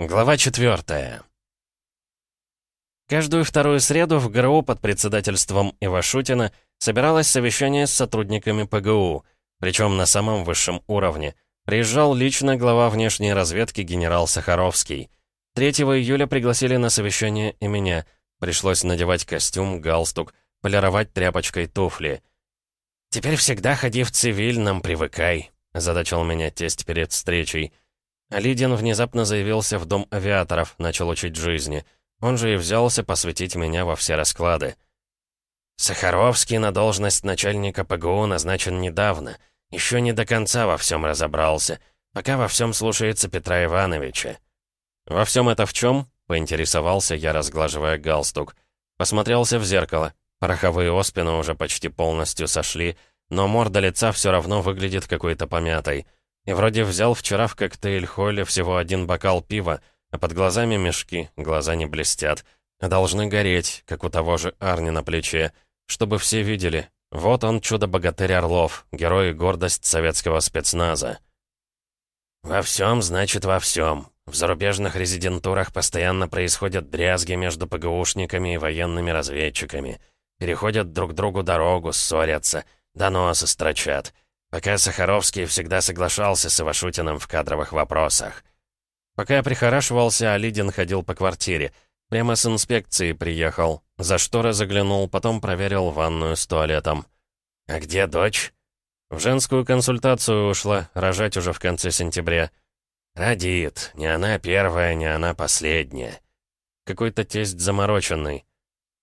Глава 4 Каждую вторую среду в ГРУ под председательством Ивашутина собиралось совещание с сотрудниками ПГУ, причем на самом высшем уровне. Приезжал лично глава внешней разведки генерал Сахаровский. 3 июля пригласили на совещание и меня. Пришлось надевать костюм, галстук, полировать тряпочкой туфли. «Теперь всегда ходи в цивильном, привыкай», — задачал меня тесть перед встречей. Алидин внезапно заявился в дом авиаторов, начал учить жизни. Он же и взялся посвятить меня во все расклады. Сахаровский на должность начальника ПГУ назначен недавно. Еще не до конца во всем разобрался. Пока во всем слушается Петра Ивановича. «Во всем это в чем?» — поинтересовался я, разглаживая галстук. Посмотрелся в зеркало. Пороховые оспины уже почти полностью сошли, но морда лица все равно выглядит какой-то помятой. И вроде взял вчера в коктейль-холле всего один бокал пива, а под глазами мешки, глаза не блестят, должны гореть, как у того же Арни на плече, чтобы все видели. Вот он, чудо-богатырь Орлов, герой и гордость советского спецназа. «Во всем, значит, во всем. В зарубежных резидентурах постоянно происходят дрязги между ПГУшниками и военными разведчиками. Переходят друг другу дорогу, ссорятся, доносы строчат». Пока Сахаровский всегда соглашался с Ивашутиным в кадровых вопросах. Пока я прихорашивался, Алидин ходил по квартире. Прямо с инспекции приехал. За шторы заглянул, потом проверил ванную с туалетом. «А где дочь?» «В женскую консультацию ушла, рожать уже в конце сентября». «Родит. Не она первая, не она последняя». Какой-то тесть замороченный.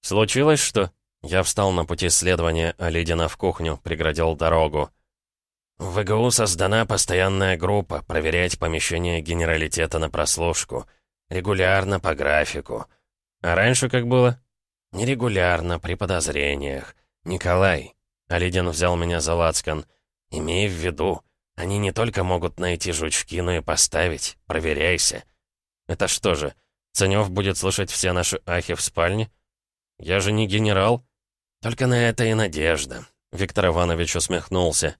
«Случилось что?» Я встал на пути следования Алидина в кухню, преградил дорогу. В ВГУ создана постоянная группа проверять помещение генералитета на прослушку. Регулярно, по графику. А раньше как было? Нерегулярно, при подозрениях. Николай. Алидин взял меня за лацкан. Имей в виду, они не только могут найти жучки, но и поставить. Проверяйся. Это что же, Ценёв будет слышать все наши ахи в спальне? Я же не генерал. Только на это и надежда. Виктор Иванович усмехнулся.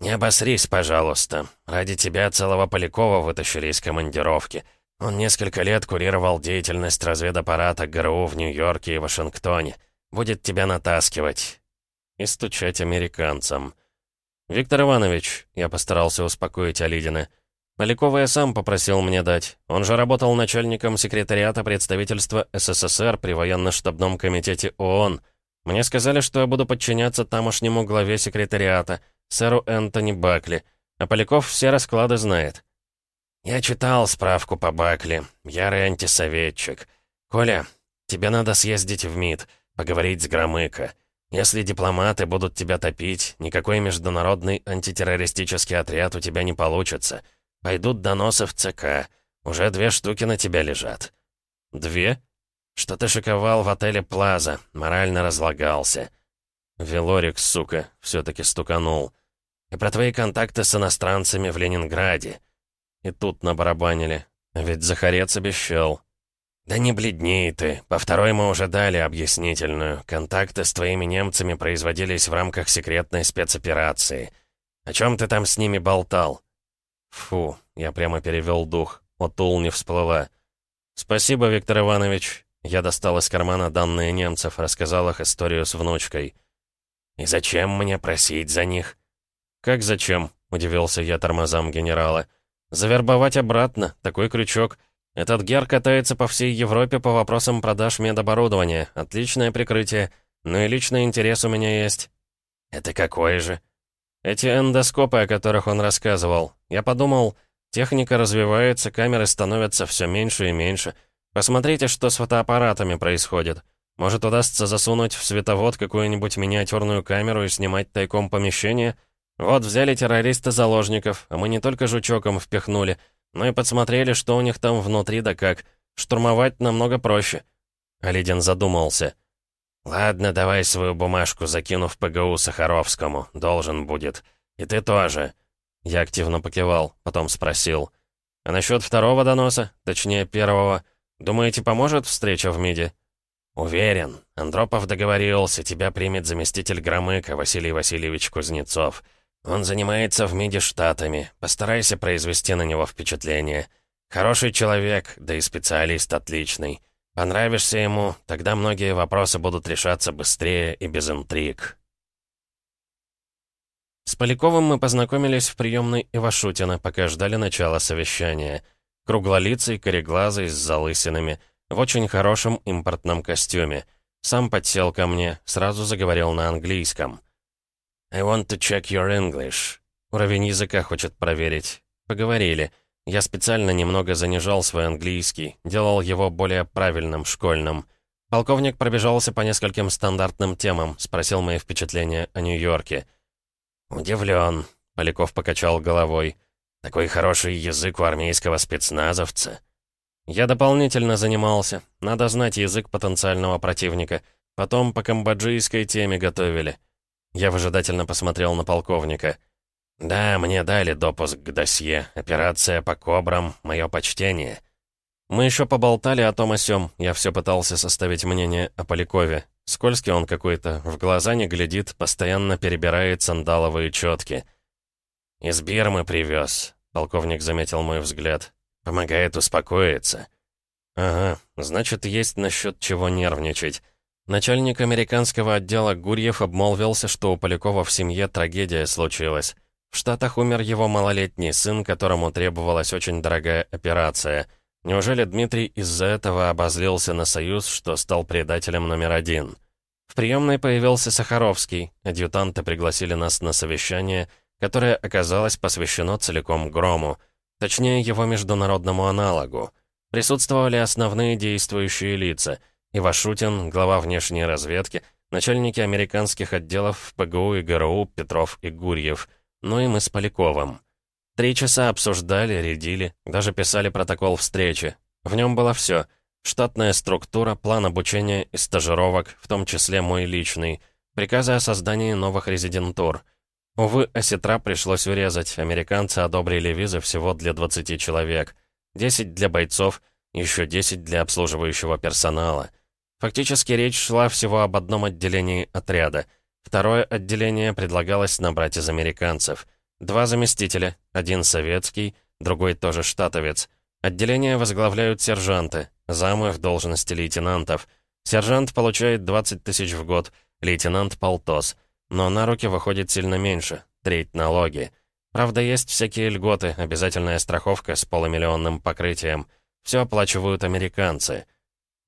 «Не обосрись, пожалуйста. Ради тебя целого Полякова вытащили из командировки. Он несколько лет курировал деятельность разведаппарата ГРУ в Нью-Йорке и Вашингтоне. Будет тебя натаскивать». И стучать американцам. «Виктор Иванович», — я постарался успокоить Алидина, «Полякова я сам попросил мне дать. Он же работал начальником секретариата представительства СССР при военно-штабном комитете ООН. Мне сказали, что я буду подчиняться тамошнему главе секретариата — сэру Энтони Бакли, а Поляков все расклады знает. «Я читал справку по Бакли, ярый антисоветчик. Коля, тебе надо съездить в МИД, поговорить с Громыко. Если дипломаты будут тебя топить, никакой международный антитеррористический отряд у тебя не получится. Пойдут доносы в ЦК. Уже две штуки на тебя лежат». «Две?» «Что ты шиковал в отеле «Плаза», морально разлагался». Велорик, сука, все-таки стуканул. И про твои контакты с иностранцами в Ленинграде. И тут набарабанили. Ведь Захарец обещал. «Да не бледней ты. По второй мы уже дали объяснительную. Контакты с твоими немцами производились в рамках секретной спецоперации. О чем ты там с ними болтал?» Фу, я прямо перевел дух. Отул не всплыла. «Спасибо, Виктор Иванович». Я достал из кармана данные немцев, рассказал их историю с внучкой. «И зачем мне просить за них?» «Как зачем?» — удивился я тормозам генерала. «Завербовать обратно. Такой крючок. Этот гер катается по всей Европе по вопросам продаж медоборудования. Отличное прикрытие. Ну и личный интерес у меня есть». «Это какой же?» «Эти эндоскопы, о которых он рассказывал. Я подумал, техника развивается, камеры становятся все меньше и меньше. Посмотрите, что с фотоаппаратами происходит. Может, удастся засунуть в световод какую-нибудь миниатюрную камеру и снимать тайком помещение? Вот взяли террористы заложников, а мы не только жучоком впихнули, но и подсмотрели, что у них там внутри да как. Штурмовать намного проще». Алидин задумался. «Ладно, давай свою бумажку закину в ПГУ Сахаровскому. Должен будет. И ты тоже». Я активно покивал, потом спросил. «А насчет второго доноса, точнее первого, думаете, поможет встреча в МИДе?» «Уверен. Андропов договорился, тебя примет заместитель Громыка Василий Васильевич Кузнецов. Он занимается в МИДе штатами. Постарайся произвести на него впечатление. Хороший человек, да и специалист отличный. Понравишься ему, тогда многие вопросы будут решаться быстрее и без интриг. С Поляковым мы познакомились в приемной Ивашутина, пока ждали начала совещания. Круглолицый, кореглазый, с залысинами, в очень хорошем импортном костюме. Сам подсел ко мне, сразу заговорил на английском. «I want to check your English». Уровень языка хочет проверить. Поговорили. Я специально немного занижал свой английский, делал его более правильным, школьным. Полковник пробежался по нескольким стандартным темам, спросил мои впечатления о Нью-Йорке. «Удивлен», — Поляков покачал головой. «Такой хороший язык у армейского спецназовца». Я дополнительно занимался. Надо знать язык потенциального противника. Потом по камбоджийской теме готовили. Я выжидательно посмотрел на полковника. «Да, мне дали допуск к досье. Операция по кобрам. Мое почтение». Мы еще поболтали о том о сём. Я все пытался составить мнение о Полякове. Скользкий он какой-то, в глаза не глядит, постоянно перебирает сандаловые четки. «Из Бирмы привез», — полковник заметил мой взгляд. «Помогает успокоиться». «Ага, значит, есть насчет чего нервничать». Начальник американского отдела Гурьев обмолвился, что у Полякова в семье трагедия случилась. В Штатах умер его малолетний сын, которому требовалась очень дорогая операция. Неужели Дмитрий из-за этого обозлился на Союз, что стал предателем номер один? В приемной появился Сахаровский. Адъютанты пригласили нас на совещание, которое оказалось посвящено целиком Грому, точнее его международному аналогу. Присутствовали основные действующие лица — Ивашутин, глава внешней разведки, начальники американских отделов ПГУ и ГРУ Петров и Гурьев — ну и мы с Поляковым. Три часа обсуждали, рядили, даже писали протокол встречи. В нем было все. Штатная структура, план обучения и стажировок, в том числе мой личный, приказы о создании новых резидентур. Увы, осетра пришлось урезать, американцы одобрили визы всего для 20 человек. 10 для бойцов, еще 10 для обслуживающего персонала. Фактически речь шла всего об одном отделении отряда — Второе отделение предлагалось набрать из американцев. Два заместителя, один советский, другой тоже штатовец. Отделение возглавляют сержанты, замы в должности лейтенантов. Сержант получает 20 тысяч в год, лейтенант — полтос. Но на руки выходит сильно меньше, треть налоги. Правда, есть всякие льготы, обязательная страховка с полумиллионным покрытием. Все оплачивают американцы.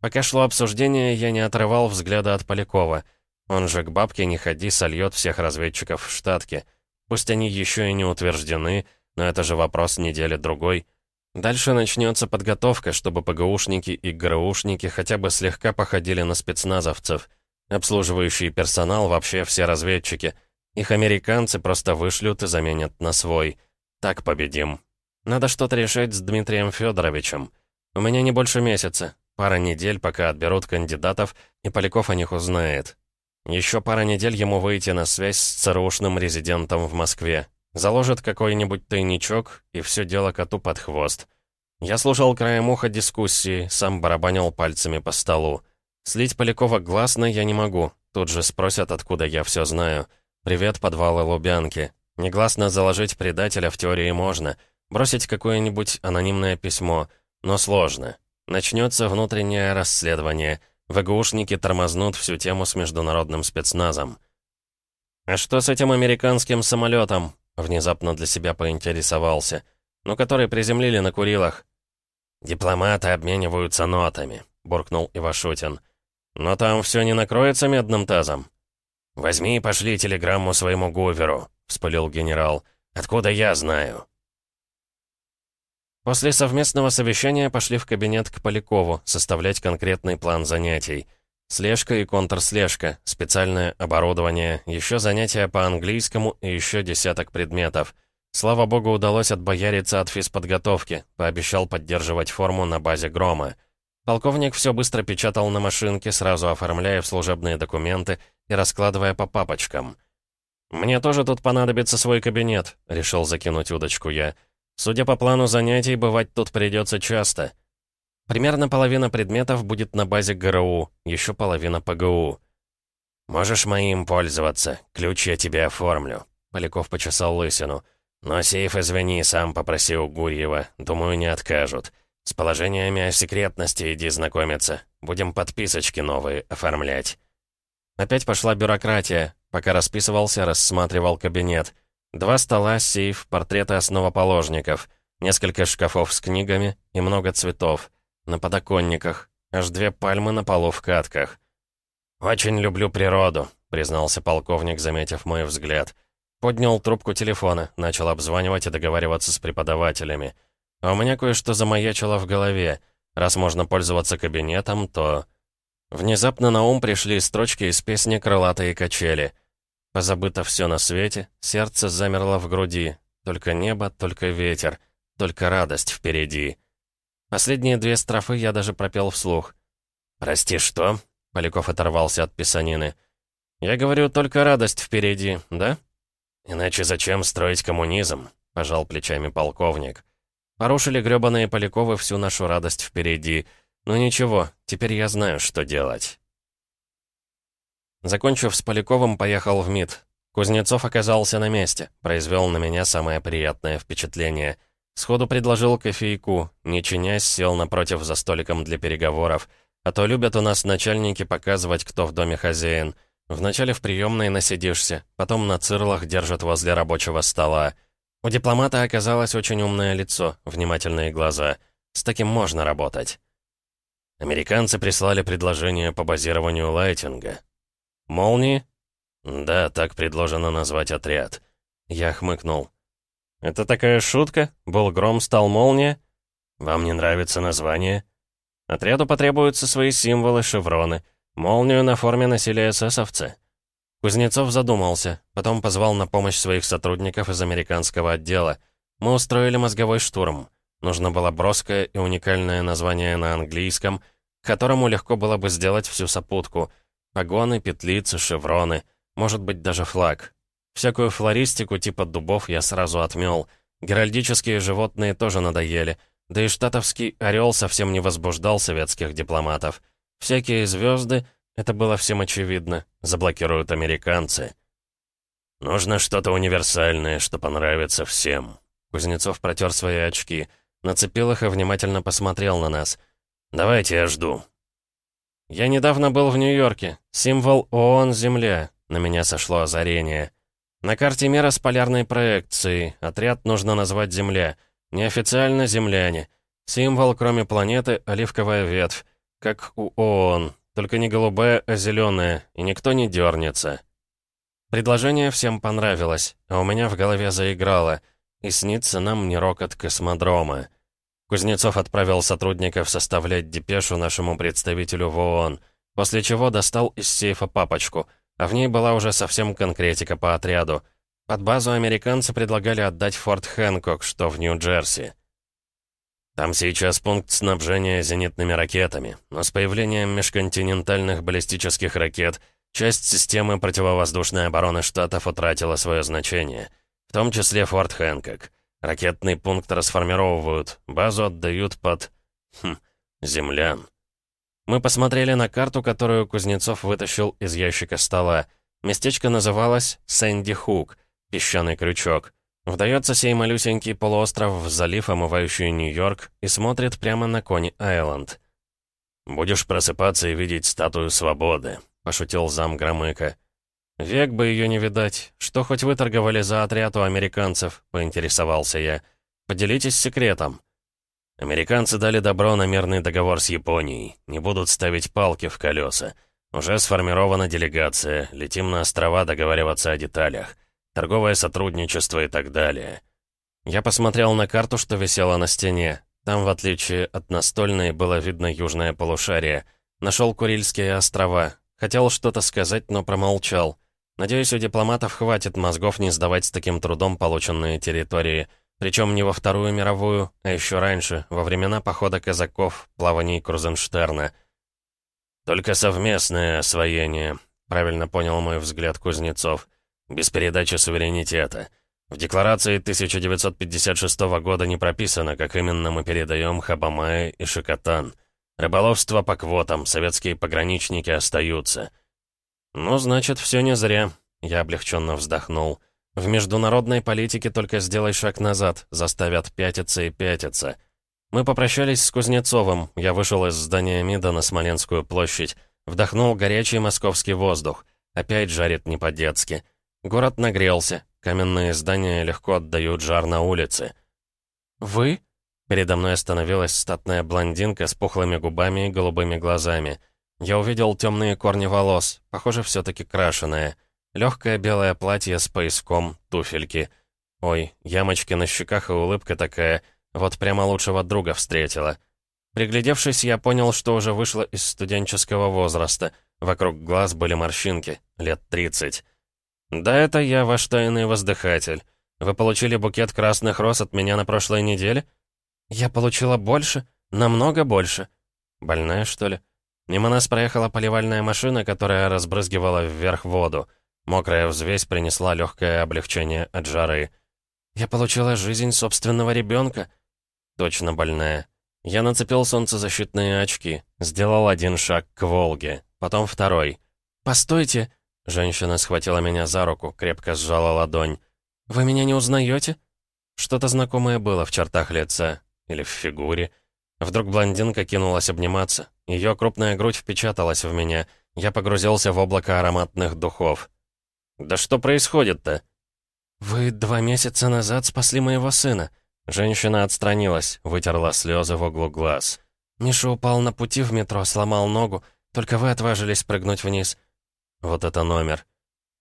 Пока шло обсуждение, я не отрывал взгляда от Полякова — он же к бабке не ходи, сольет всех разведчиков в штатке. Пусть они еще и не утверждены, но это же вопрос недели-другой. Дальше начнется подготовка, чтобы ПГУшники и ГРУшники хотя бы слегка походили на спецназовцев. Обслуживающий персонал вообще все разведчики. Их американцы просто вышлют и заменят на свой. Так победим. Надо что-то решать с Дмитрием Федоровичем. У меня не больше месяца. Пара недель, пока отберут кандидатов, и Поляков о них узнает. Еще пара недель ему выйти на связь с ЦРУшным резидентом в Москве. Заложит какой-нибудь тайничок, и все дело коту под хвост. Я слушал краем уха дискуссии, сам барабанил пальцами по столу. Слить Полякова гласно я не могу. Тут же спросят, откуда я все знаю. Привет, подвалы Лубянки. Негласно заложить предателя в теории можно. Бросить какое-нибудь анонимное письмо. Но сложно. Начнется внутреннее расследование — ВГУшники тормознут всю тему с международным спецназом. «А что с этим американским самолетом?» Внезапно для себя поинтересовался. «Ну, который приземлили на Курилах». «Дипломаты обмениваются нотами», — буркнул Ивашутин. «Но там все не накроется медным тазом». «Возьми и пошли телеграмму своему Гуверу», — вспылил генерал. «Откуда я знаю?» После совместного совещания пошли в кабинет к Полякову составлять конкретный план занятий. Слежка и контрслежка, специальное оборудование, еще занятия по английскому и еще десяток предметов. Слава богу, удалось отбояриться от физподготовки, пообещал поддерживать форму на базе «Грома». Полковник все быстро печатал на машинке, сразу оформляя в служебные документы и раскладывая по папочкам. «Мне тоже тут понадобится свой кабинет», — решил закинуть удочку я. Судя по плану занятий, бывать тут придется часто. Примерно половина предметов будет на базе ГРУ, еще половина ПГУ. «Можешь моим пользоваться, ключ я тебе оформлю», — Поляков почесал лысину. «Но сейф, извини, сам попросил Гурьева. Думаю, не откажут. С положениями о секретности иди знакомиться. Будем подписочки новые оформлять». Опять пошла бюрократия. Пока расписывался, рассматривал кабинет. Два стола, сейф, портреты основоположников, несколько шкафов с книгами и много цветов. На подоконниках. Аж две пальмы на полу в катках. «Очень люблю природу», — признался полковник, заметив мой взгляд. Поднял трубку телефона, начал обзванивать и договариваться с преподавателями. А у меня кое-что замаячило в голове. Раз можно пользоваться кабинетом, то... Внезапно на ум пришли строчки из песни «Крылатые качели». Позабыто все на свете, сердце замерло в груди. Только небо, только ветер, только радость впереди. Последние две строфы я даже пропел вслух. «Прости, что?» — Поляков оторвался от писанины. «Я говорю, только радость впереди, да?» «Иначе зачем строить коммунизм?» — пожал плечами полковник. «Порушили грёбаные Поляковы всю нашу радость впереди. Ну ничего, теперь я знаю, что делать». Закончив с Поляковым, поехал в МИД. Кузнецов оказался на месте, произвел на меня самое приятное впечатление. Сходу предложил кофейку, не чинясь, сел напротив за столиком для переговоров. А то любят у нас начальники показывать, кто в доме хозяин. Вначале в приемной насидишься, потом на цирлах держат возле рабочего стола. У дипломата оказалось очень умное лицо, внимательные глаза. С таким можно работать. Американцы прислали предложение по базированию лайтинга. «Молнии?» «Да, так предложено назвать отряд». Я хмыкнул. «Это такая шутка? Был гром, стал молния?» «Вам не нравится название?» «Отряду потребуются свои символы, шевроны. Молнию на форме носили эсэсовцы». Кузнецов задумался, потом позвал на помощь своих сотрудников из американского отдела. Мы устроили мозговой штурм. Нужно было броское и уникальное название на английском, которому легко было бы сделать всю сопутку. Погоны, петлицы, шевроны, может быть даже флаг. Всякую флористику типа дубов я сразу отмел. Геральдические животные тоже надоели. Да и штатовский орел совсем не возбуждал советских дипломатов. Всякие звезды, это было всем очевидно, заблокируют американцы. «Нужно что-то универсальное, что понравится всем». Кузнецов протер свои очки, нацепил их и внимательно посмотрел на нас. «Давайте я жду». «Я недавно был в Нью-Йорке. Символ ООН — Земля. На меня сошло озарение. На карте мира с полярной проекцией. Отряд нужно назвать Земля. Неофициально земляне. Символ, кроме планеты, оливковая ветвь. Как у ООН. Только не голубая, а зеленая. И никто не дернется. Предложение всем понравилось, а у меня в голове заиграло. И снится нам не рокот космодрома. Кузнецов отправил сотрудников составлять депешу нашему представителю в ООН, после чего достал из сейфа папочку — а в ней была уже совсем конкретика по отряду. Под базу американцы предлагали отдать Форт Хэнкок, что в Нью-Джерси. Там сейчас пункт снабжения зенитными ракетами, но с появлением межконтинентальных баллистических ракет часть системы противовоздушной обороны Штатов утратила свое значение, в том числе Форт Хэнкок. Ракетный пункт расформировывают, базу отдают под... Хм, землян. Мы посмотрели на карту, которую Кузнецов вытащил из ящика стола. Местечко называлось Сэнди Хук, песчаный крючок. Вдается сей малюсенький полуостров в залив, омывающий Нью-Йорк, и смотрит прямо на Кони-Айленд. «Будешь просыпаться и видеть статую свободы», — пошутил зам Громыка. «Век бы ее не видать. Что хоть вы торговали за отряд у американцев?» — поинтересовался я. «Поделитесь секретом». Американцы дали добро на мирный договор с Японией. Не будут ставить палки в колеса. Уже сформирована делегация. Летим на острова договариваться о деталях. Торговое сотрудничество и так далее. Я посмотрел на карту, что висела на стене. Там, в отличие от настольной, было видно южное полушарие. Нашел Курильские острова. Хотел что-то сказать, но промолчал. Надеюсь, у дипломатов хватит мозгов не сдавать с таким трудом полученные территории. Причем не во Вторую мировую, а еще раньше, во времена похода казаков, плаваний Крузенштерна. «Только совместное освоение», — правильно понял мой взгляд Кузнецов, «без передачи суверенитета. В декларации 1956 года не прописано, как именно мы передаем Хабамай и Шикотан. Рыболовство по квотам, советские пограничники остаются». «Ну, значит, все не зря», — я облегченно вздохнул. В международной политике только сделай шаг назад, заставят пятиться и пятиться. Мы попрощались с Кузнецовым, я вышел из здания МИДа на Смоленскую площадь, вдохнул горячий московский воздух. Опять жарит не по-детски. Город нагрелся, каменные здания легко отдают жар на улице. «Вы?» Передо мной остановилась статная блондинка с пухлыми губами и голубыми глазами. Я увидел темные корни волос, похоже, все таки крашеное. Легкое белое платье с пояском, туфельки. Ой, ямочки на щеках и улыбка такая. Вот прямо лучшего друга встретила. Приглядевшись, я понял, что уже вышла из студенческого возраста. Вокруг глаз были морщинки, лет 30. «Да это я, ваш тайный воздыхатель. Вы получили букет красных роз от меня на прошлой неделе?» «Я получила больше? Намного больше?» «Больная, что ли?» Мимо нас проехала поливальная машина, которая разбрызгивала вверх воду. Мокрая взвесь принесла легкое облегчение от жары. «Я получила жизнь собственного ребенка. «Точно больная». Я нацепил солнцезащитные очки, сделал один шаг к Волге, потом второй. «Постойте!» Женщина схватила меня за руку, крепко сжала ладонь. «Вы меня не узнаете?» Что-то знакомое было в чертах лица. Или в фигуре. Вдруг блондинка кинулась обниматься. Ее крупная грудь впечаталась в меня. Я погрузился в облако ароматных духов. «Да что происходит-то?» «Вы два месяца назад спасли моего сына». Женщина отстранилась, вытерла слезы в углу глаз. «Миша упал на пути в метро, сломал ногу. Только вы отважились прыгнуть вниз». «Вот это номер».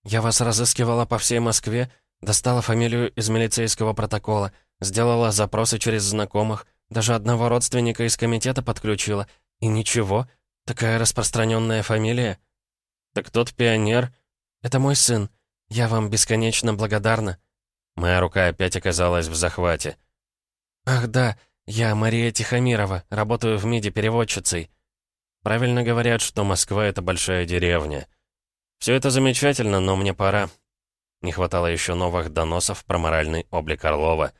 «Я вас разыскивала по всей Москве, достала фамилию из милицейского протокола, сделала запросы через знакомых, даже одного родственника из комитета подключила. И ничего, такая распространенная фамилия». «Так тот пионер...» «Это мой сын. Я вам бесконечно благодарна». Моя рука опять оказалась в захвате. «Ах да, я Мария Тихомирова, работаю в МИДе переводчицей». Правильно говорят, что Москва — это большая деревня. Все это замечательно, но мне пора. Не хватало еще новых доносов про моральный облик Орлова.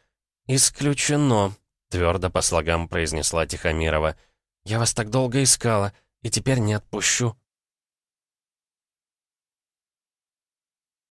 «Исключено», — твердо по слогам произнесла Тихомирова. «Я вас так долго искала, и теперь не отпущу».